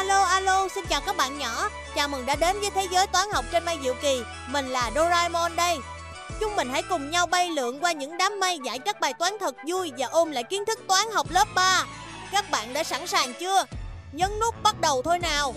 Alo alo, xin chào các bạn nhỏ. Chào mừng đã đến với thế giới toán học trên mây diệu kỳ. Mình là Doraemon đây. Chúng mình hãy cùng nhau bay lượn qua những đám mây giải các bài toán thật vui và ôm lại kiến thức toán học lớp 3. Các bạn đã sẵn sàng chưa? Nhấn nút bắt đầu thôi nào.